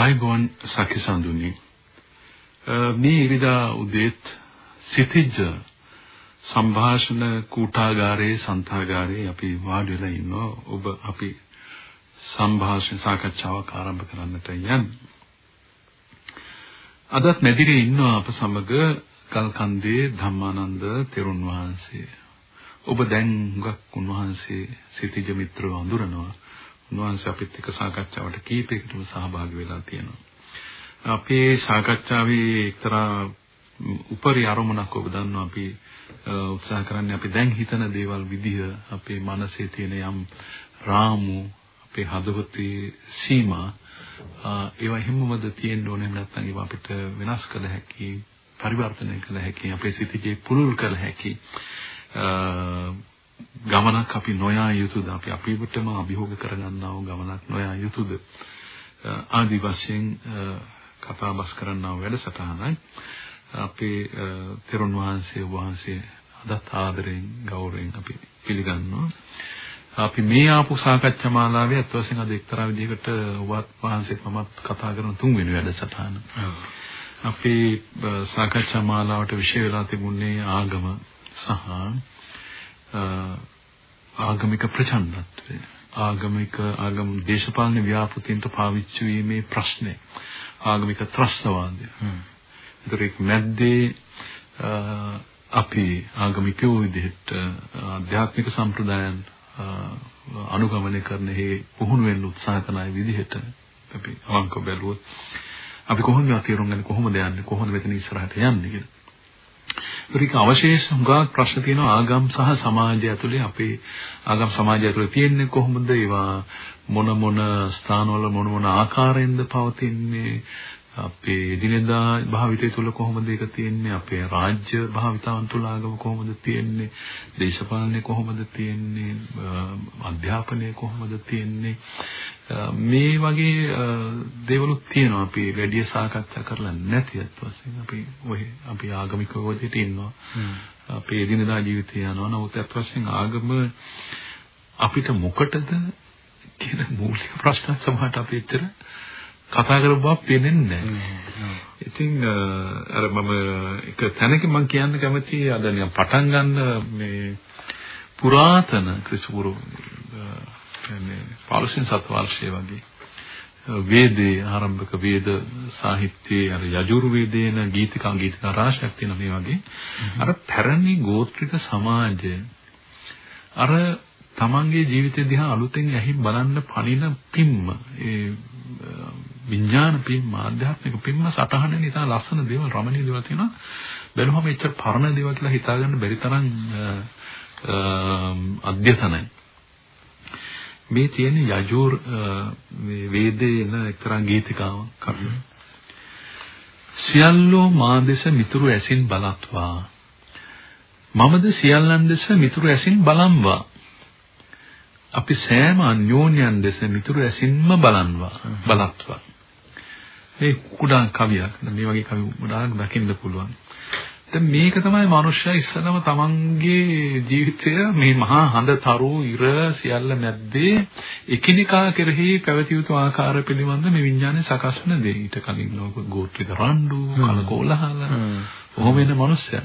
ආයිබෝන් සකිසඳුනි මේ ඉරිදා උදේත් සිතිජ සංഭാෂණ කූටාගාරයේ සන්තාගාරයේ අපි වාඩි වෙලා ඉන්නවා. ඔබ අපි සංഭാෂණ සාකච්ඡාවක් ආරම්භ කරන්නට යන්නේ. අදත් මෙදිරියේ ඉන්නවා අප සමග කල්කන්දේ ධම්මානන්ද තෙරුන් වහන්සේ. ඔබ දැන් හුඟක් උන්වහන්සේ සිතිජ මිත්‍රව අඳුරනවා. උන්වහන්සේ අපිත් එක්ක සාකච්ඡාවට කීපයකටම සහභාගී වෙලා තියෙනවා. අපේ සාකච්ඡාවේ එක්තරා උපරි අරමුණක් ඔබ දන්නවා අපි උත්සාහ කරන්නේ අපි දැන් හිතන දේවල් විදිහ අපේ මනසේ තියෙන යම් රාමු අපේ හදවතේ සීමා ඒවා හැමමද තියෙන්න ඕනේ නැත්නම් ඒවා අපිට වෙනස් කළ හැකි පරිවර්තනය කළ හැකි අපේ සිතේ පුරුල් කළ හැකි ගමනක් අපි නොයා යුතුද? අපි අපිටම අභියෝග කරගන්නා වූ ගමනක් නොයා යුතුද? ආදි වශයෙන් කතා බස් කරන්නා වූ වැඩසටහනයි. අපේ තෙරුන් වහන්සේ වහන්සේ අදත් ආදරෙන් ගෞරවයෙන් අපි පිළිගන්නවා. අපි මේ ආපු සාකච්ඡා මාලාවේ අත් වශයෙන් අද එක්තරා විදිහකට ඔබත් වහන්සේත් මමත් කතා කරන තුන්වෙනි වැඩසටහන. අපේ සාකච්ඡා මාලාවට විශේෂ වෙලා තිබුණේ ආගම සහ ආගමික ප්‍රචණ්ඩත්වය ආගමික ආගම දේශපාලන ව්‍යාපෘතින්ට පාවිච්චි වීමේ ප්‍රශ්නේ ආගමික ත්‍රස්තවාදය. ඒතර එක් මැද්දේ අපි ආගමිකයෝ විදිහට ආධ්‍යාත්මික සම්ප්‍රදායන් අනුගමනය කරන හේ පුහුණු වෙන්න උත්සාහ කරන විදිහට අපි අවංක බැලුවොත් අපි කොහොමද තීරුම් ගන්නේ කොහොමද යන්නේ කොහොමද මෙතන ඉස්සරහට යන්නේ කියලා. ඒක අවශේෂ හුඟක් ප්‍රශ්න තියෙනවා. ආගම් සහ සමාජය ඇතුලේ අපේ ආගම් සමාජය ඇතුලේ තියෙන්නේ කොහොමද? ඒවා මොන මොන ස්ථානවල මොන මොන ආකාරයෙන්ද පවතින්නේ? අපේ එදිනෙදා භාවිතය තුළ කොහොමද ඒක තියෙන්නේ? අපේ රාජ්‍ය භාවිතාවන් තුළ ආගම කොහොමද තියෙන්නේ? දේශපාලනය කොහොමද තියෙන්නේ? අධ්‍යාපනය කොහොමද තියෙන්නේ? මේ වගේ දේවලුත් තියෙනවා. අපි වැඩි සාකච්ඡා කරලා නැති අත් වශයෙන් අපි ඔය අපි ආගමික වෝදෙට ඉන්නවා. අපේ එදිනෙදා ජීවිතය යනවා. නමුත් අත් වශයෙන් ආගම අපිට මොකටද කියන මූලික ප්‍රශ්න සමහරට අපි එච්චර කතා කරපු බවක් පේන්නේ නැහැ. ඉතින් අර මම එක තැනකින් මම කියන්න කැමති අද නිකන් පටන් ගන්න මේ පුරාතන ක්‍රිස්තුපුරු කියන්නේ පාලසින් සත් වර්ෂයේ වගේ වේදේ ආරම්භක වේද සාහිත්‍යයේ අර යජුරු වේදේන ගීතිකා ගීතිකා රාශියක් තියෙන මේ වගේ. අර පැරණි ගෝත්‍රික සමාජය අර තමන්ගේ ජීවිතය දිහා අලුතෙන් ඇහි බලන්න පණින පිම්ම ඒ විඥාන පිම්ම ආධ්‍යාත්මික පිම්ම සටහන නිසා ලස්සන දේවල් රමණීය දේවල් තියෙනවා. බැලුවම එච්චර පරණ දේවල් කියලා හිතාගන්න බැරි තරම් අධ්‍යතනයි. මේ තියෙන යජුර් මේ වේදේ එන එක්තරා ගීතිකාවක් අපි. සියල්ලෝ මා දෙස මිතුරු ඇසින් බලත්වා. මමද සියල්ලන් දෙස මිතුරු ඇසින් බලම්වා. අපි සෑම අන්‍යෝන්‍යයන් දෙස මිතුරු ඇසින්ම බලන්වා බලත්වා මේ කුඩා කවියක් මේ වගේ කවි ගොඩාක් දකින්න පුළුවන් දැන් මේක තමයි මනුෂ්‍යයා ඉස්සලම තමන්ගේ ජීවිතය මේ මහා හඳ තරු ඉර සියල්ල මැද්දේ එකිනෙකා කෙරෙහි පැවතිය යුතු ආකාර පිළිබඳ මේ විඥානය සකස් වෙන දේ. ඊට කලින් ලෝක ගෝත්‍රික රණ්ඩු, කලකෝලහල, කොහොම වෙන මනුෂ්‍යයා.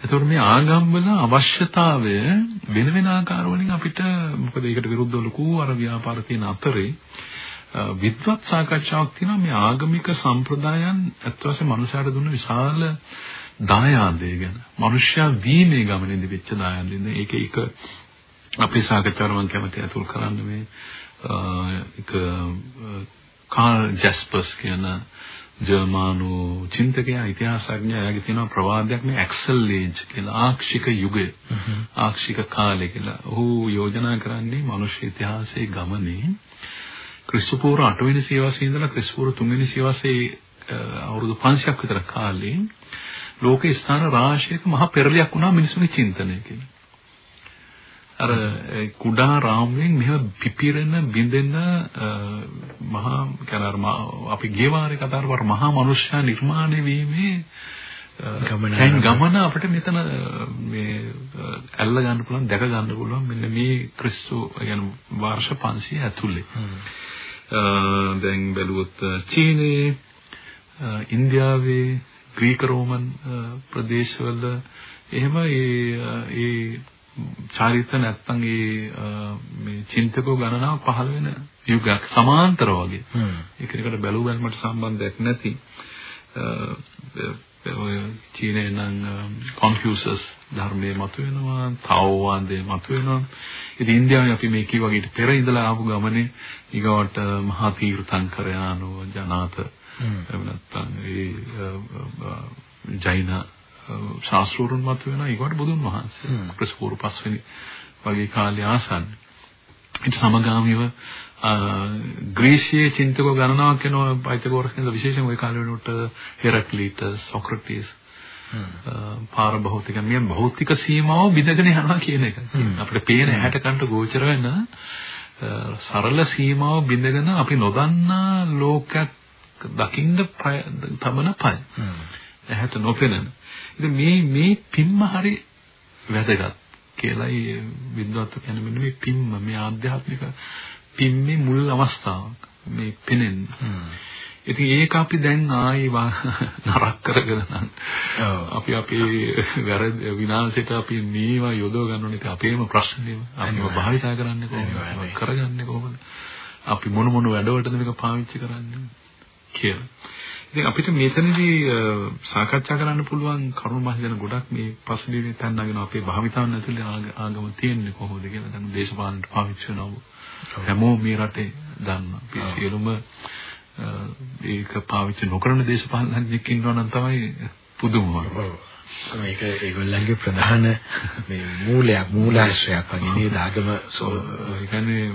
ඒතකොට මේ ආගම් වල අවශ්‍යතාවය වෙන වෙන ආකාර වලින් අපිට මොකද ඒකට විරුද්ධව ලොකු අර ව්‍යාපාර තියෙන අතරේ විද්වත් සාකච්ඡාවක් තියෙනවා මේ ආගමික සම්ප්‍රදායන් අත්වසේ මනුෂයාට දුන්න විශාල දායාදය ගැන. මනුෂ්‍යයා වීමේ ගමනේදී වෙච්ච දායාදින්ද ඒක එක අපේ සාකච්ඡාවට මම කැමති අතුල් කරන්න මේ එක කාල් ජැස්පර්ස් කියන ජර්මානු චින්තකයා ඉතිහාසඥයා එයාගේ තියෙනවා ප්‍රවාදයක් මේ ඇක්සල් ඒජ් කියලා ආක්ෂික යුගය. ආක්ෂික කාලය කියලා. ඔහු යෝජනා කරන්නේ මනුෂ්‍ය ඉතිහාසයේ ගමනේ ක්‍රිස්තුපූර්ව 8 වෙනි සියවසේ ඉඳලා ක්‍රිස්තුපූර්ව 3 වෙනි සියවසේ අවුරුදු 500ක් විතර කාලේ ලෝකේ ස්ථාන රාශියක මහ පෙරලියක් වුණා මිනිසුන්ගේ චින්තනයකින්. අර කුඩා රාමුවෙන් මෙහෙම පිපිරෙන බිඳෙන මහා කනර අපි ගේවාරේ කතා කරපු මහා මනුෂ්‍ය නිර්මාණය වීමේ ගමන ගමන අපිට මෙතන මේ ඇල්ල ගන්න පුළුවන් දැක ගන්න පුළුවන් මෙන්න මේ ක්‍රිස්තු කියන්නේ වර්ෂ 500 ඇතුලේ. දැන් බැලුවොත් චීනයේ ඉන්දියාවේ ග්‍රීක රෝමන් ප්‍රදේශවල එහෙම ඒ ඒ චාරිත්‍ර නැත්තම් ඒ මේ චින්තකෝ ගණනාව පහළ වෙන යුගයක් සමාන්තර වගේ. ඒක එකට බැලු බැලමට සම්බන්ධයක් නැති ඔය චීනයේ නම් කොන්ෆියුසස් ධර්මයේ මතුවෙනවා, තාවෝවාදයේ මතුවෙනවා. ඉතින් ඉන්දියාවේ අපි මේ කිව්වා වගේ පෙර ඉඳලා ආපු ගමනේ ඊගවට මහා තීර්ථංකරයානෝ ජනාත එහෙම නැත්නම් ඒ ජෛන ශාස්ත්‍රවරුන් මත වෙනවා ඊගොඩ බුදුන් වහන්සේ ක්‍රිස්තුපූර්ව පස්වෙනි වගේ කාලේ ආසන්න. ඊට සමගාමීව ග්‍රීසියේ චින්තකෝ ගණනාවක් වෙනවා පයිතගෝරස් කියන විශේෂයෙන් ওই කාලේ වෙනකොට හෙරක්ලීටස් සොක්‍රටිස් පාර භෞතික මේ භෞතික සීමාව බිඳගෙන යනවා කියන එක. අපිට පේන ඇහැට කන්ට ගෝචර වෙන සරල සීමාව බිඳගෙන අපි නොදන්නා ලෝකයක් දකින්න තමන පය. ඇහැට නොපෙනෙන. ඉතින් මේ මේ පින්ම හරි වැදගත් කියලායි විද්වත්තු කියන්නේ මෙන්න මේ පින්ම මේ ආධ්‍යාත්මික පින්මේ මුල් අවස්ථාවක් මේ පෙනෙන්න. ඉතින් ඒක අපි දැන් ආයි නරක කරගෙන නම් අපි අපේ වැරදි විනාශයට අපි මේවා යොදව ගන්නවනේ ඒක අපේම ප්‍රශ්නේ. අපිව භාවිතා කරන්නේ කොහොමද? කරගන්නේ කොහොමද? අපි මොන මොන වැඩවලටද මේක පාවිච්චි කරන්නේ කියලා. ඉතින් අපිට මෙතනදී සාකච්ඡා කරන්න පුළුවන් කරුණු මහ හිතන ගොඩක් මේ පසුබිමේ තැන්නගෙන අපේ භාවිතාවන් ඇතුලේ ආගම තියෙන්නේ කොහොමද කියලා දැන් දේශපාලනට පාවිච්චි වෙනවා. හැමෝම මේ රටේ දන්නවා. අපි සියලුම ඒක පාවිච්චි නොකරන දේශපාලනඥයෙක් ඉන්නවා නම් තමයි පුදුම මේක ඒගොල්ලන්ගේ ප්‍රධාන මේ මූලයක් මූලාශ්‍රයක් වගේ නේද? ආගම ඒ කියන්නේ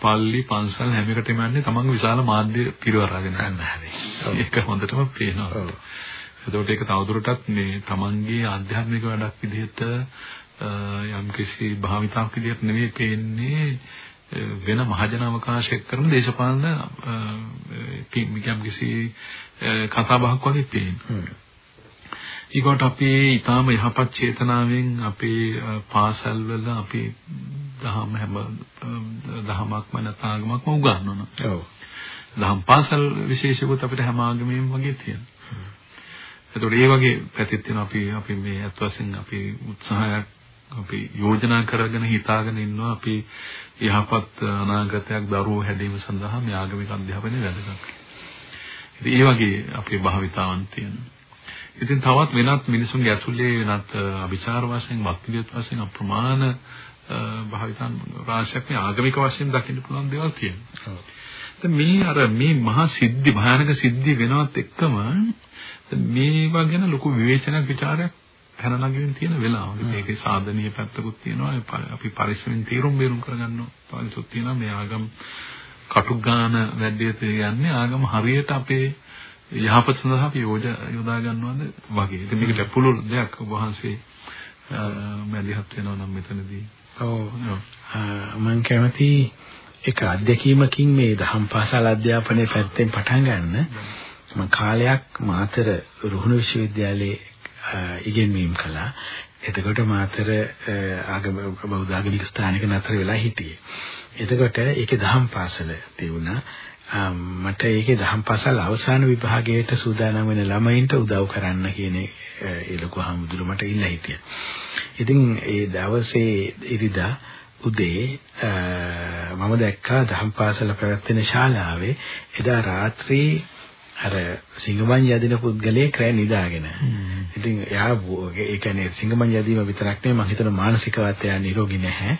පල්ලි පන්සල් හැම එකටම යන්නේ තමන්ගේ විශාල මාධ්‍ය පිරවරාගෙන හැදී. ඒක හොඳටම පේනවා. එතකොට ඒක තවදුරටත් මේ තමන්ගේ ආධ්‍යාත්මික වැඩක් විදිහට යම්කිසි භාවිතාවක් විදිහට නෙමෙයි පේන්නේ වෙන මහජන අවකාශයක් කරන දේශපාලන යම්කිසි කතා බහක් වගේ පේනවා. ඊගොට අපි ඊටාම යහපත් චේතනාවෙන් අපේ පාසල් වල අපි දහම හැම දහමක්ම නැතාගමක්ම උගන්වනවා. ඔව්. දහම් පාසල් විශේෂකුත් අපිට හැම ආගමෙම වගේ තියෙනවා. ඒතකොට ඒ වගේ පැතිත් තියෙනවා අපි අපි මේ අත් වශයෙන් අපි උත්සාහයක් අපි යෝජනා කරගෙන හිතාගෙන ඉන්නවා අපි යහපත් අනාගතයක් දරුවෝ හැදීම සඳහා මේ ආගමික අධ්‍යාපනය වැදගත්. ඉතින් ඒ වගේ අපේ භාවිතාවන් තියෙනවා. ඉතින් තවත් වෙනත් මිනිසුන්ගේ ඇතුලේ වෙනත් අභිචාර වශයෙන් වක්පිළිවෙත් වශයෙන් අප්‍රමාණ භාවිතන් රාශියක් මේ ආගමික වශයෙන් දකින්න පුළුවන් දේවල් තියෙනවා. දැන් මේ අර මේ මහා සිද්ධි භයානක සිද්ධි වෙනවත් එක්කම මේවා ගැන ලොකු විවේචනයක් ਵਿਚාරයක් පැන නගමින් තියෙන වෙලාව. මේකේ සාධනීය පැත්තකුත් තියෙනවා. අපි පරිස්සමෙන් තීරුම් බේරුම් කරගන්න පාලිසුත් තියෙනවා. මේ ආගම් කටුගාන වැඩේට යන්නේ ආගම හරියට අපේ යහපත සඳහා අපි යොදා ගන්නවද වගේ. ඉතින් මේකට පුළුල් දෙයක් ඔබ වහන්සේ මැදිහත් වෙනවා නම් මෙතනදී. ඔව්. මම කැමති එක අත්දැකීමකින් මේ දහම් පාසල් අධ්‍යාපනයේ පැත්තෙන් පටන් ගන්න. මම කාලයක් මාතර රුහුණු විශ්වවිද්‍යාලයේ ඉගෙනීම් කළා. එතකොට මාතර ආගම බෞද්ධ ආගමික ස්ථානික නතර වෙලා හිටියේ. එතකොට ඒකේ දහම් පාසල තිබුණා. මට ඒකේ දහම් පාසල් අවසාන විභාගයට සූදානම් වෙන ළමයින්ට උදව් කරන්න කියන ඒ ලොකු හමුදුර මට ඉල්ල හිටියා. ඉතින් ඒ දවසේ ඉරිදා උදේ මම දැක්කා දහම් පාසල පැවැත්වෙන ශාලාවේ එදා රාත්‍රී අර සිංගමන් යදින පුද්ගලයෙක් රැ නිදාගෙන. ඉතින් එයා ඒ කියන්නේ සිංගමන් යදීම විතරක් නෙවෙයි මම හිතන මානසිකවත් එයා නිරෝගී නැහැ.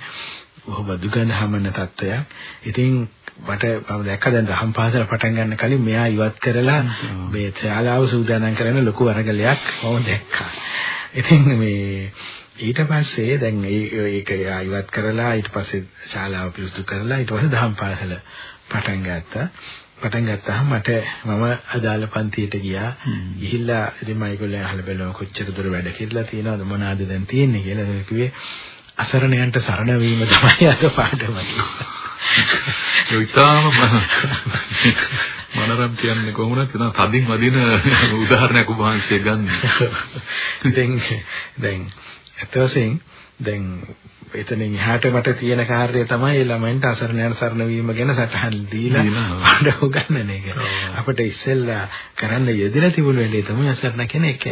බොහොම දුගඳ හමන තත්වයක්. ඉතින් මට මම දැක්ක දැන් දහම් පාසල පටන් ගන්න කලින් මෙයා ඉවත් කරලා මේ ශාලාව සූදානම් කරන ලොකු වරගලයක් මම දැක්කා. ඉතින් මේ ඊට පස්සේ දැන් ඒක ඉවත් කරලා ඊට පස්සේ ශාලාව පිරිසිදු කරලා ඊට පස්සේ දහම් පාසල පටන් ගත්තා. පටන් ගත්තාම මට මම අදාළ පන්තියට ගියා. ගිහිල්ලා ඉතින් මම ඒගොල්ලෝ අහලා බලනවා කොච්චර දුර වැඩ කියලා තියෙනවද මොනවද දැන් තියෙන්නේ කියලා. ඒක කිව්වේ අසරණයන්ට සරණ වීම තමයි අද පාඩම. ඒකම මනරම් කියන්නේ කොහොමද කියන තදින් වදින උදාහරණයක් ඔබ වහන්සේ ගන්න. දැන් දැන් අතවසෙන් දැන් එතනින් එහාට මට තියෙන කාර්යය තමයි ඒ ළමයින්ට අසරණයන් සරණ වීම ගැන සටහන් දීලා පාඩම උගන්වන එක. අපිට ඉස්සෙල්ලා කරන්න යෙදලා තිබුණු වෙලේ තමයි අසරණ කෙනෙක්.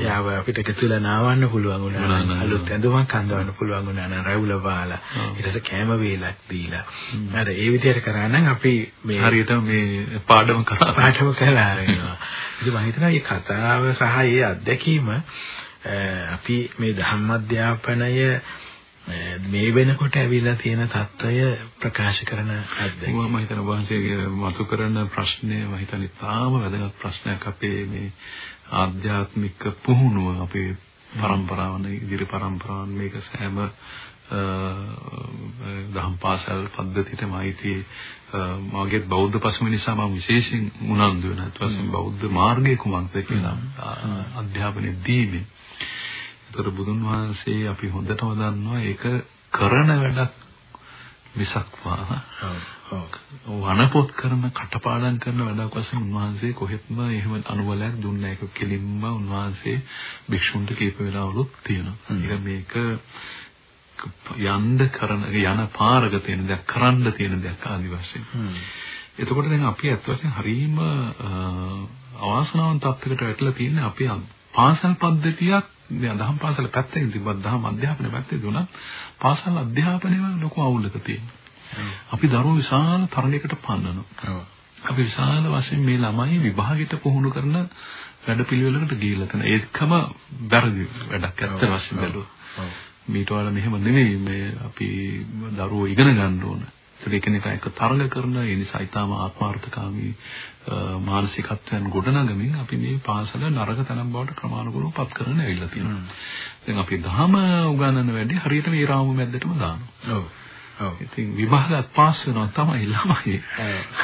යාව අපිට එකතුලා නාවන්න පුළුවන් වුණා. අලුත් ඇඳුමක් අඳවන්න පුළුවන් වුණා රැවුල බාලා ඊට පස්සේ කැම වේලක් දීලා. අර ඒ විදිහට කරා නම් අපි මේ හරියට මේ පාඩම කරා පාඩම කළා වෙනවා. ඉතින් මම හිතනවා මේ කතාව සහ මේ අත්දැකීම අපි මේ ධර්ම අධ්‍යාපනය මේ වෙනකොට ඇවිල්ලා තියෙන தত্ত্বය ප්‍රකාශ කරන අද්දැකීම මම හිතන වහන්සේගේ මතු කරන ප්‍රශ්නය මම හිතන ඉතාම වැදගත් ප්‍රශ්නයක් අපේ මේ ආධ්‍යාත්මික පුහුණුව අපේ પરම්පරාවන් ඉදිරි પરම්පරාවන් මේක සෑම දහම් පාසල් පද්ධතියටම අයිති මාගේ බෞද්ධ පසුම නිසා මම විශේෂයෙන් උනන්දු වෙනවා. ඊට පස්සේ බෞද්ධ මාර්ගයේ කුමක්ද කියලා අධ්‍යාපනයේ දීමේ ඒතර බුදුන් වහන්සේ අපි හොඳටම දන්නවා ඒක කරන වැඩක් මිසක්වා වනපොත් කරන කටපාඩම් කරන වැඩක් වශයෙන් උන්වහන්සේ කොහෙත්ම එහෙම අනුබලයක් දුන්නේ නැහැ. ඒක කෙලින්ම උන්වහන්සේ භික්ෂුන්ට කීප වෙලාවලුත් තියෙනවා. ඒක මේක යන්න කරන යන පාරක තියෙන දෙයක් කරන්න තියෙන දෙයක් ආදි වශයෙන්. එතකොට දැන් අපි අත් වශයෙන් හරීම අවාසනාවන්ත තත්යකට වැටලා තියෙන්නේ අපි පාසල් පද්ධතියක් දහම් පාසල පැත්තකින් තිබ්බත් දහම් අධ්‍යාපනය පැත්තේ දුණත් පාසල් අධ්‍යාපනයම ලොකු අවුලක තියෙනවා. අපි දරුවෝ විශාල තරගයකට පන්නනවා. අපි විශාල වශයෙන් මේ ළමයි විභාගයට පුහුණු කරන වැඩපිළිවෙලකට ගිහිල්ලා තියෙන ඒකම වැරදි වැඩක් ඇත්ත වශයෙන් බැලුවා. මීට වඩා මෙහෙම නෙවෙයි මේ අපි දරුවෝ ඉගෙන ගන්න ඕන. එකිනෙකා එක තරඟ කරන ඒ නිසා ඊටාම ආත්මార్థකාමී මානසිකත්වයන් ගොඩනගමින් අපි මේ පාසල නරක තැනක් බවට ක්‍රමානුකූලව පත් කරගෙන ඇවිල්ලා තියෙනවා. දැන් අපි දහම උගන්වන වැඩි හරියට මේ රාමු මැද්දටම දානවා. ඔව්. ඉතින් විභාගات පාස් වෙනවා තමයි ළමයි.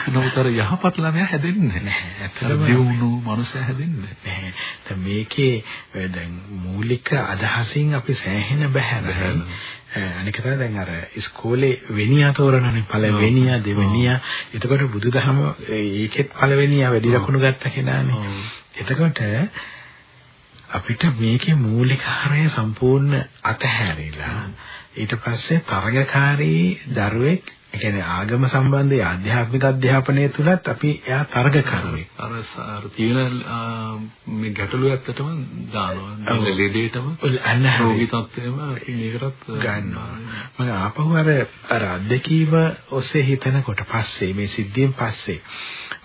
නමුතර යහපත් ළමයා හැදෙන්නේ නැහැ. දියුණු මනුස්සයා හැදෙන්නේ නැහැ. දැන් මේකේ දැන් මූලික අදහසින් අපි සෑහෙන බහැර. අනික තමයි දැන් අර ඉස්කෝලේ වෙනියා තෝරනනේ පළවෙනියා දෙවෙනියා. එතකොට බුදුදහම ඒකෙත් පළවෙනියා වැඩි ලකුණු ගත්ත කෙනානේ. එතකොට අපිට මේකේ මූලික හරය සම්පූර්ණ අතහැරිලා ඊට පස්සේ තරගකාරී දරුවෙක් ඒ කියන්නේ ආගම සම්බන්ධයේ ආධ්‍යාත්මික අධ්‍යාපනය තුලත් අපි එයා තරගකරුවෙක්. අර අර තියෙන මේ ගැටලුව ඇත්තටම දානවා. ලෙඩේටම රෝගී තත්ත්වෙම මේකටත් ගන්නවා. මම ආපහු අර අර අධ්‍යක්ීම ඔස්සේ හිතනකොට පස්සේ මේ සිද්ධියෙන් පස්සේ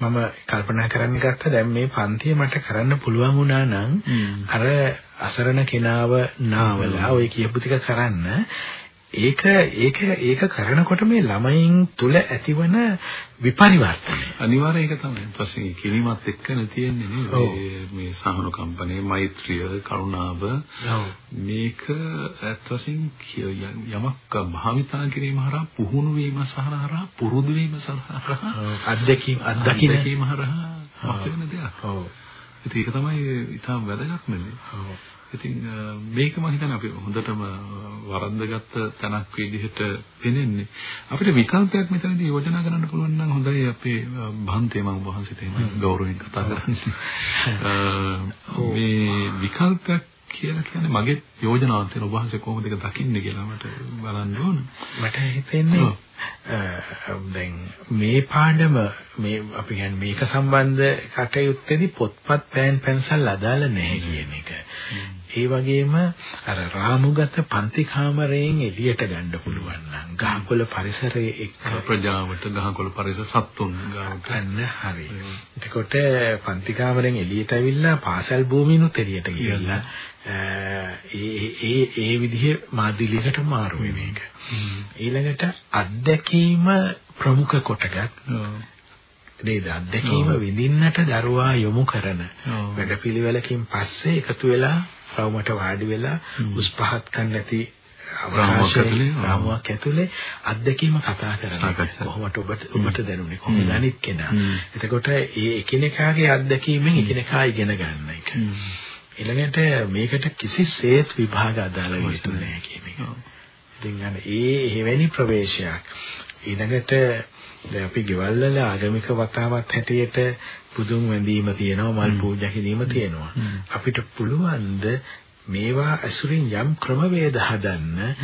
මම කල්පනා කරන්න ගත්තා දැන් මේ පන්තිය මට කරන්න පුළුවන් වුණා නම් අර අසරණ කෙනාව නාවලා ওই කියපු ටික කරන්න ඒක ඒක ඒක කරනකොට මේ ළමයින් තුල ඇතිවන විපරිවර්තනය. අනිවාර්යයෙන් ඒක තමයි. ඊපස්සේ කිරීමත් එක්කනේ තියෙන්නේ නේ. මේ සහනුකම්පනේ මෛත්‍රිය කරුණාව. මේක ඇත්ත වශයෙන් යමක් භාවිතා කිරීම හරහා පුහුණු වීම සහරහා පුරුදු වීම සහරහා අත්දැකීම් අත්දැකීම හරහා වෙන දෙයක්. ඔව්. ඒක තමයි ඊටම වැදගත්ම දේ. ඔව්. ඉතින් මේක මම හිතන්නේ අපි හොඳටම වරද්දගත්ත තැනක් විදිහට පෙනෙන්නේ. අපිට විකල්පයක් මෙතනදී යෝජනා කරන්න පුළුවන් නම් හොඳයි අපේ භාන්තේ මම වහන්සේට එහෙම ගෞරවයෙන් කතා කරන්නේ. මේ විකල්පයක් කියලා කියන්නේ මගේ යෝජනාවක් තියෙන ඔබ වහන්සේ කොහොමද ඒක දකින්නේ කියලා මට බලන්න ඕන. මට හිතෙන්නේ දැන් මේ පාඩම මේ අපි කියන්නේ මේක සම්බන්ධ කටයුත්තේදී පොත්පත් පෑන් පැන්සල් අදාළ නැහැ කියන එක. ඒ වගේම අර රාමුගත පන්ති කාමරයෙන් එළියට ගන්න පුළුවන්. නම් ගහකොළ පරිසරයේ එක්ක ප්‍රජාවට ගහකොළ පරිසර සත්තුන් ගාවට අන්න හරි. එතකොට පන්ති කාමරෙන් එළියට ඇවිල්ලා පාසල් භූමියනුත් එළියට ගිහිල්ලා ඒ ඒ විදිහේ මාදිලියකට මාරු වෙන එක. ඊළඟට අත්දැකීම ප්‍රමුඛ කොටගත්. නේද? අත්දැකීම විඳින්නට දරුවා යොමු කරන වැඩපිළිවෙලකින් පස්සේ එකතු වෙලා රවුමට වාඩි වෙලා උස් පහත් කන් නැති රාමුවක් ඇතුලේ අත්දැකීම කතා කරනවා. කොහොමද ඔබට ඔබට දැනුනේ? කොහොමද අනිත් කෙනා? එතකොට ඒ එකිනෙකාගේ අත්දැකීමෙන් එකිනෙකා ඉගෙන ගන්න එක ඊළඟට මේකට කිසිසේත් විභාග අදාළ වෙන්නේ නැහැ කියන එක. ඉතින් අන්න ඒ එවැනි ප්‍රවේශයක් ඊළඟට දැන් අපි ගෙවල් වල ආගමික වතාවත් හැටියට පුදුම වැඳීම තියෙනවා මල් පූජා කිරීම තියෙනවා. අපිට පුළුවන්ද මේවා ඇසුරින් යම් ක්‍රමවේද හදන්න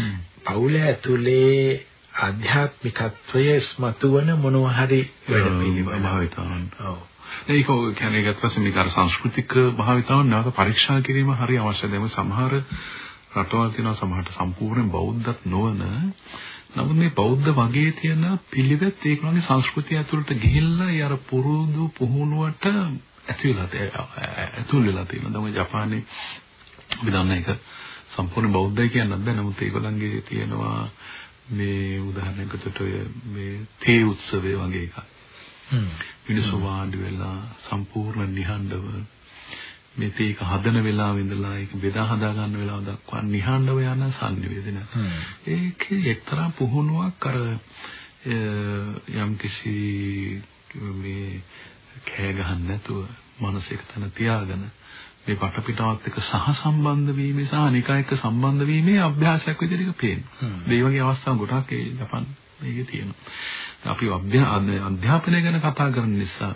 පවුල ඇතුලේ ආධ්‍යාත්මිකත්වය ස්මතු වන මොනවා හරි වැඩ පිළිවෙල භාවිතාවන්. ඔව්. ඒක කියන්නේ ඒකත් පස්සේ මේක අර සංස්කෘතික භාවිතාවන් නැවත පරීක්ෂා කිරීම හරි අවශ්‍යයි. දැන් සමහර රටවල් තියෙනවා සමහරට සම්පූර්ණ බෞද්ධත් නොවන නමුත් මේ බෞද්ධ වගේ තියෙන පිළිවෙත් ඒගොල්ලන්ගේ සංස්කෘතිය ඇතුළට ගිහිල්ලා ඒ අර පුරුදු පුහුණුවට ඇතුළත ඇතුල් වෙලා තියෙනවා. දැන් ජපානයේ අපි දන්න එක සම්පූර්ණ බෞද්ධයි කියන්නත් බෑ. නමුත් ඒගොල්ලන්ගේ තියෙනවා මේ උදාහරණයකට ඔය මේ තේ උත්සවය වගේ එකක්. මිනිස්සු වාඩි වෙලා සම්පූර්ණ නිහඬව මේ තේක හදන වෙලාවෙ ඉඳලා ඒක බෙදා හදා ගන්න වෙලාව දක්වා නිහඬව යන සංනිවේදන. ඒකේ එක්තරා පුහුණුවක් අර යම් කිසි මේ කෑ ගහන්න නැතුව මනසෙක තන තියාගෙන මේ පටපිටාවත් එක්ක සහසම්බන්ධ වීමේ සහ අනිකා එක්ක සම්බන්ධ වීමේ අභ්‍යාසයක් විදිහට පේනවා. මේ වගේ අවස්ථා ගොඩක් ඒ ජපන් මේකේ තියෙනවා. අපි අධ්‍යාපනය ගැන කතා කරන නිසා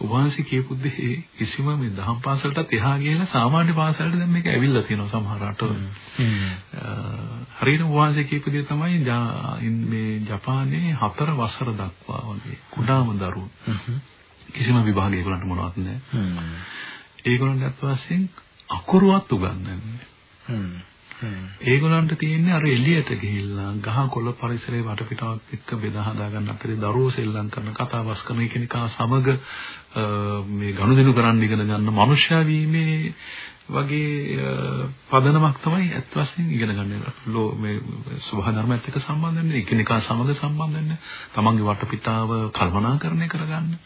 උභාසී කියපු දෙහි කිසිම මේ දහම් පාසලටත් එහා ගිහලා සාමාන්‍ය පාසලට දැන් මේක ඇවිල්ලා තියෙනවා සමහර රටවල. හරියට උභාසී කියපු දේ තමයි මේ ජපානයේ හතර වසර දක්වා වගේ කුඩාම දරුවෝ කිසිම විභාගයක ඒගොල්ලන්ට මොනවත් නැහැ. ඒගොල්ලන්ට අත් වශයෙන් අකුරුවත් උගන්වන්නේ. ඒගොල්ලන්ට තියෙන්නේ අර එළියට ගිහිල්ලා ගහ කොළ පරිසරයේ වටපිටාවක් එක්ක බෙදා හදා ගන්න අපේ දරුවෝ සෙල්ලම් කරන කතාබස් කරන කෙනෙක්ා සමග මේ ගනුදෙනු කරන්න ඉගෙන ගන්න මනුෂ්‍යයා වීමේ වගේ පදනමක් තමයි ඇත්ත වශයෙන් ඉගෙන ගන්න මේ සුභා ධර්මයත් එක්ක සම්බන්ධ වෙන්නේ එකිනෙකා සමග සම්බන්ධ වෙන්නේ. තමන්ගේ වටපිටාව කල්පනාකරණය කරගන්න.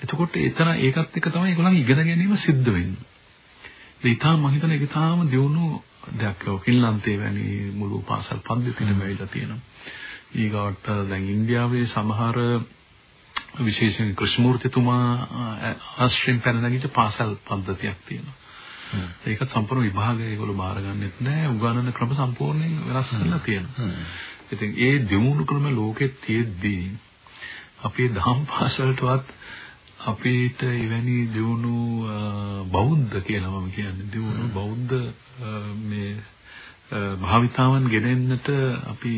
එතකොට එතන ඒකත් එක්ක තමයි ඒගොල්ලන් ඉගෙන ගැනීම සිද්ධ වෙන්නේ. ඒ ඊටාම මම හිතන ඒක ඊටාම දියුණු දෙයක් ෆින්ලන්තේ වැනි මුළු පාසල් පද්ධතියම වෙයිලා තියෙනවා. ඊගාවට දැන් ඉන්දියාවේ සමහර විශේෂයෙන් කෘෂ්ණමූර්තිතුමා ආශ්‍රයෙන් පැන නැගිට පාසල් පද්ධතියක් තියෙනවා. ඒක සම්පූර්ණ විභාගය ඒගොල්ලෝ බාරගන්නෙත් නෑ උගන්වන ක්‍රම සම්පූර්ණයෙන් වෙනස් කරලා තියෙනවා. ඉතින් ඒ දියුණු ක්‍රම ලෝකෙත් තියෙද්දී අපේ දහම් පාසලටවත් අපිට එවැනි දියුණු බෞද්ධ කියලා මම කියන්නේ දියුණු බෞද්ධ මේ භාවිතාවන් ගෙනෙන්නට අපි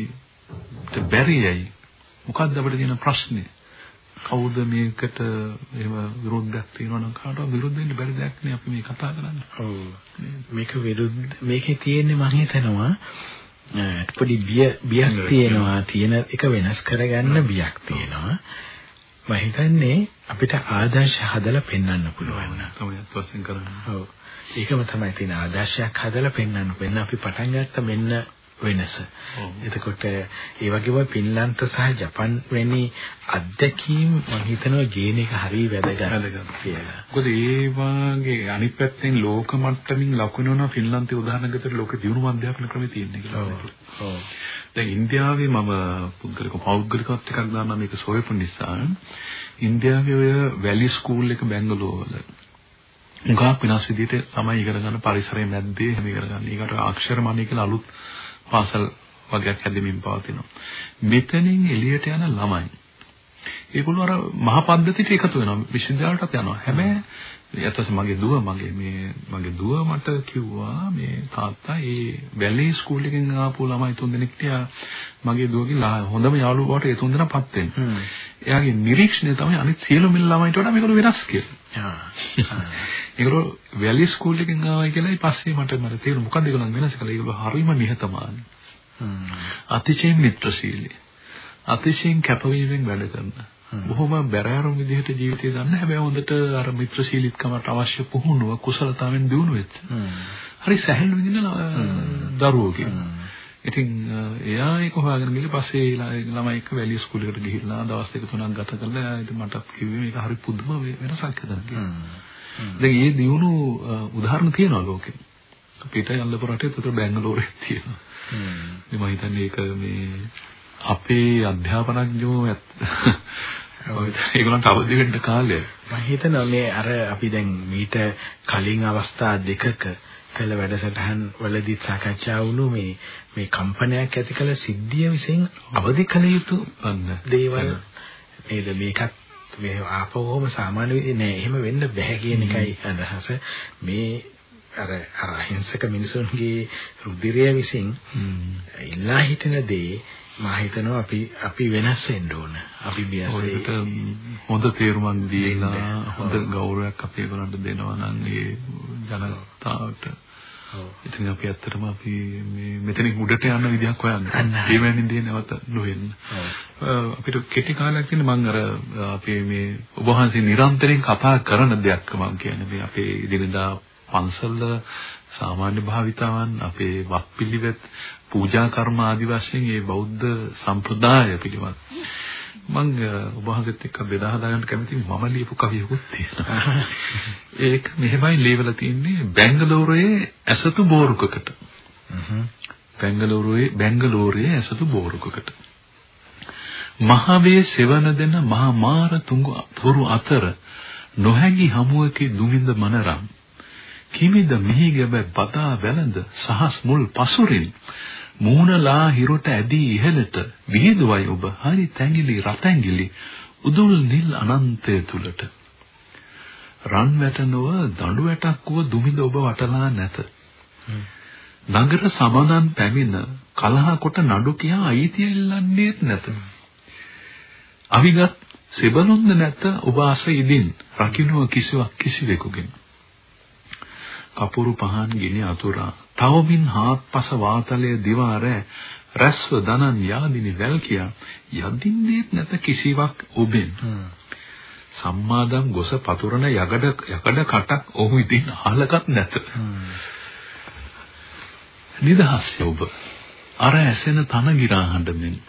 බැරියයි මොකක්ද අපිට තියෙන ප්‍රශ්නේ කවුද මේකට එහෙම විරුද්ධයක් තියෙනවා නම් කාටවත් විරුද්ධ වෙන්න බැරි දෙයක් නේ අපි මේ කතා කරන්නේ. ඔව්. මේක විරුද්ධ මේකේ තියෙන්නේ මම හිතනවා පොඩි බිය බියක් තියෙනවා තියෙන එක වෙනස් කරගන්න බියක් තියෙනවා. මම හිතන්නේ අපිට ආදර්ශ හදලා පෙන්වන්න පුළුවන් නේද? ඒකම තමයි තියෙන ආදර්ශයක් හදලා පෙන්වන්න. වෙන අපි පටන් ගත්ත මෙන්න වෙනස. එතකොට ඒ වගේම ෆින්ලන්ත සහ ජපන් වැනි අත්දැකීම් මම හිතනවා ගේන එක හරිය වැදගත් කියලා. මොකද ඒ වාගේ අනිත් පැත්තෙන් ලෝක මට්ටමින් ලකුණු වෙන ෆින්ලන්තයේ උදාහරණයකට ලෝක දියුණු අධ්‍යාපන ක්‍රමය තියෙනවා කියලා. ඔව්. දැන් ඉන්දියාවේ මම පුද්ගලික පෞද්ගලිකවත් ටිකක් දාන්න මේක සොයපු නිසා ඉන්දියාවේ ඔය වැලි ස්කූල් එක බැංගලෝර වල උගා වෙනස් විදිහට තමයි ඉගෙන ගන්න පරිසරයේ මැද්දේ හැම ඉගෙන ගන්න. ඊකට අක්ෂරමානී කියලා අලුත් පාසල් වගේක් හැදෙමින් පවතිනවා. මෙතනින් එළියට යන ළමයි ඒගොල්ලෝ අර මහා පද්ධතියට එකතු වෙනවා විශ්වවිද්‍යාලයටත් යනවා. හැබැයි ඊටත් මගේ දුව මගේ මේ මගේ දුව මට කිව්වා මේ තාත්තා ඒ වැලි ස්කූල් එකෙන් ආපු ළමයි තුන් දෙනෙක් තියා මගේ දුවගේ හොඳම යාළුවා බවට ඒ තුන් දෙනා පත් වෙනවා. එයාගේ නිරීක්ෂණය තමයි අනිත් සියලු මිල ළමයිට වඩා මේගොල්ලෝ වෙනස් කියලා. ඒගොල්ලෝ වැලි ස්කූල් එකෙන් ආවයි කියලා ඊපස්සේ මට මට තේරුණා මොකද්ද ඒගොල්ලන් වෙනස් කළා. ඒගොල්ලෝ හරිම නිහතමානී. අතිශයින් මිත්‍රශීලී. අතිශයින් කැපවීමෙන් වැඩ කරන. බොහොම බැරෑරුම් විදිහට ජීවිතය ගන්න හැබැයි හොඳට අර මිත්‍රශීලීත්වකට අවශ්‍ය පුහුණුව කුසලතාවෙන් දිනු වෙච්ච. හරි සැහැල්ලු විදිහට දරුවෝ ඉතින් එයා ඒක හොයාගෙන ගිහලා පස්සේ ළමයි එක්ක වැලි ස්කූලේකට ගිහිල්ලා දවස් දෙක තුනක් ගත කරලා ඉතින් මටත් කිව්වේ මේක හරි පුදුම වෙනසක් හදන්න කියලා. දැන් මේ දියුණු උදාහරණ තියෙනවා ලෝකෙ. අපිට යල්ලපු රටේ උතර බැංගලෝරේ තියෙනවා. මම හිතන්නේ ඒක මේ අපේ අධ්‍යාපනඥයෝ ඒගොල්ලන්ට අවදි වෙන්න කාලය. මම හිතනවා මේ අර අපි දැන් මීට කලින් අවස්ථා දෙකක කළ වැඩසටහන් වලදී සාකච්ඡා වුණු මේ මේ කම්පනයක් ඇති කළ සිද්ධිය විසින් අවදි කළ යුතු දේවල්. නේද? මේකත් මේ ආපහුම සාමාන්‍ය විදිහේ නෑ. එහෙම වෙන්න බෑ කියන එකයි අදහස. මේ අර අර අහිංසක මිනිසුන්ගේ රුධිරය විසින් ඉල්ලා හිටින දේ මම හිතනවා අපි අපි වෙනස් වෙන්න ඕන. අපි බියසෙට හොඳ තේරුමක් දීලා හොඳ ගෞරවයක් අපි ඒගොල්ලන්ට දෙනවා නම් ඒ ජනතාවට ඉතින් අපි ඇත්තටම අපි මේ මෙතනින් උඩට යන විදිහක් හොයන්න. ඒ වෙනින් දේ නැවත නොවෙන්න. අපිට කෙටි කාලයක් තියෙන මම අර අපේ මේ ඔබ වහන්සේ නිරන්තරයෙන් කතා කරන දෙයක් මම කියන්නේ මේ අපේ ඉදිරියදා පන්සල සාමාන්‍ය භාවිතාවන් අපේ වක්පිළිවෙත් පූජා කර්ම ආදි වශයෙන් මේ බෞද්ධ සම්ප්‍රදාය පිළිබඳ මම ඔබ වහන්සේත් එක්ක බෙදා හදාගන්න කැමති මම ලියපු කවියකුත් තියෙනවා. ඒක මෙහෙමයි ලියවලා තියෙන්නේ බැංගලෝරයේ ඇසතු බෝරුකකට. බැංගලෝරයේ බැංගලෝරයේ ඇසතු බෝරුකකට. මහවේ සෙවන දෙන මහා මාර තුඟ තුරු අතර නොහැඟි හමුවකේ දුමින්ද මනරම් කිමිද මිහිගැබ බදා වැළඳ සහස් මුල් පසුරින් මූණලා හිරට ඇදී ඉහළට විහිදුවයි ඔබ. හරි තැඟිලි රතැඟිලි උදුල් නිල් අනන්තය තුලට. රන් වැට නොව දඬු වැටක් වූ දුමිද ඔබ වටලා නැත. නගර සමනන් පැමිණ කලහ කොට නඩු කියා අයිතිය ඉල්ලන්නේත් නැත අවිගත් සෙබළුන්ද නැත ඔබ ආස ඉදින් රකින්නුව කිසිවක් කිසිවෙකුගෙන්. කපුරු පහන් ගිනි අතුරා තවමින් හාත්පස වාතලයේ දිවා රැ රැස්ව දනන් යාදිනි වැල් කියා යදින්නේත් නැත කිසිවක් ඔබෙන්. සම්මාදම් ගොස පතුරන යකඩ යකඩ කටක් ඔහු ඉතින් අහලකත් නැත. නිදහස් ඔබ. අර ඇසෙන තන ගිරා හඬමින්.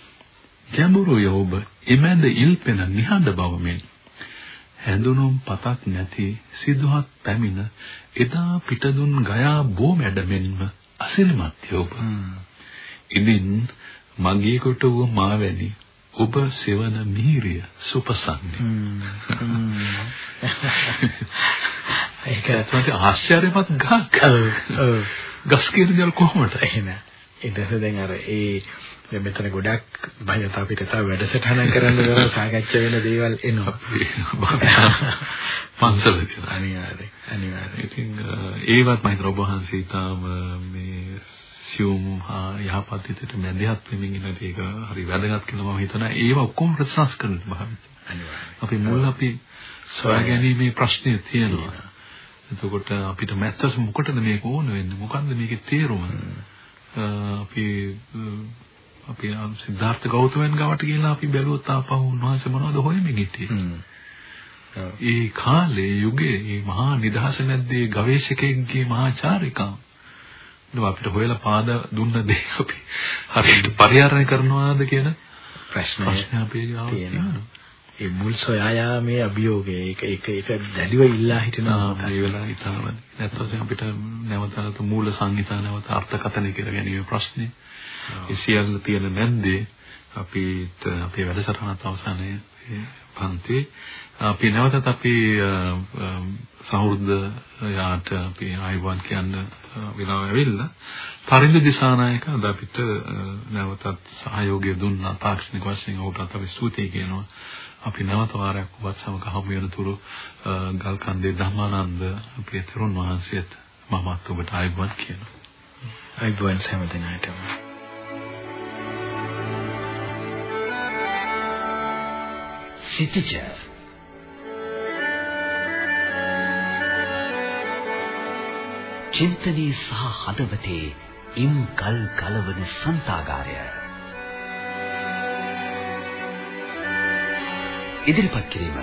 ජඹුරු ඔබ. එමෙන්ද ඉල්පෙන නිහඬ බවමින් හැඳුනුම් පතක් නැති සිදුහත් පැමිණ එදා පිටදුන් ගයා බෝ මැඩමෙන්ම අසිරිමත් ඔබ. ඉදින් මගේ කොට වූ මාවැනි ඔබ සෙවන මිහිරිය සුපසන්නේ. ඒක ඇත්තට ආශ්චර්යමත් ගහක්. ගස් කියන කොහොමද? එහෙම. ඊට පස්සේ දැන් අර ඒ දැන් මෙතන ගොඩක් බයත අපිට තව වැඩසටහන කරන්න වෙන සාකච්ඡා වෙන දේවල් එනවා. පන්සල කියලා. අනිවාර්යයෙන්. අනිවාර්යයෙන්. ඉතින් ඒවත් මම හිතනවා ඔබ වහන්සේ තාම මේ සියුම් යහපත් විදිහට මැදිහත් වෙමින් ඉන්න ඒක හරි වැදගත් කියලා මම හිතනවා. ඒව ඔක්කොම ප්‍රතිසංස්කරණ භාවිත. අනිවාර්යයෙන්. අපි මුල් අපි සොයාගැනීමේ ප්‍රශ්නය තියෙනවා. එතකොට අපිට මැත්තස් මොකටද මේක ඕන වෙන්නේ? මොකන්ද මේකේ තේරුම? අපි අපි සිද්ධාර්ථ ගෞතමයන් ගාවට ගිහලා අපි බැලුවොත් ආපහු උන්වහන්සේ මොනවද හොයමින් හිටියේ. ඒ කාලේ යුගයේ මේ මහා නිදහස නැද්දේ ගවේෂකයෙක්ගේ මහා චාරිකාව. නෝ අපිට හොයලා පාද දුන්න දේ අපි හරියට පරිහරණය කරනවාද කියන ප්‍රශ්නය අපි තියෙනවා. ඒ මුල් සොයායාමේ අභියෝගය. ඒක ඒක ඒක දැඩිව ඉල්ලා හිටිනවා. මේ වෙලාව ඉතාලම. නැත්නම් අපිට නැවතත් මූල සංහිතා නැවත අර්ථකථනය කර ගැනීම ප්‍රශ්නේ. ඒ සියල්ල තියෙන නැන්දේ අපිට අපේ වැඩසටහනත් අවසානයේ පන්ති. අපි නැවතත් අපි සහෘද යාට අපි ආයිවන් කියන්න වෙලාව ඇවිල්ලා. පරිඳ දිසානායක අද අපිට නැවතත් සහයෝගය දුන්නා තාක්ෂණික වශයෙන් ඔහුටත් අපි ස්තුතියි කියනවා අපි නැවත වාරයක් ඔබත් සමග හමු වෙන තුරු ගල්කන්දේ ධම්මානන්ද අපේ තෙරුන් වහන්සේත් මමත් ඔබට ආයිවන් කියනවා. ආයිවන් හැමදෙනාටම සිතජ චින්තනයේ සහ හදවතේ ඉම් කල් කලවන සන්තාගාරය ඉදිරිපත් කිරීම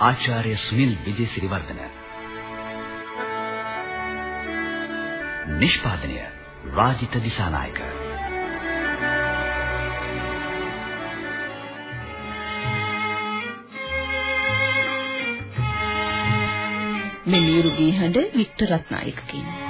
ආචාර්ය සුනිල් විජේසිරිවර්ධන. නිෂ්පාදනය රාජිත දිසානායක. මෙලියුරු ගී හඬ වික්ටර් රත්නායක කියනවා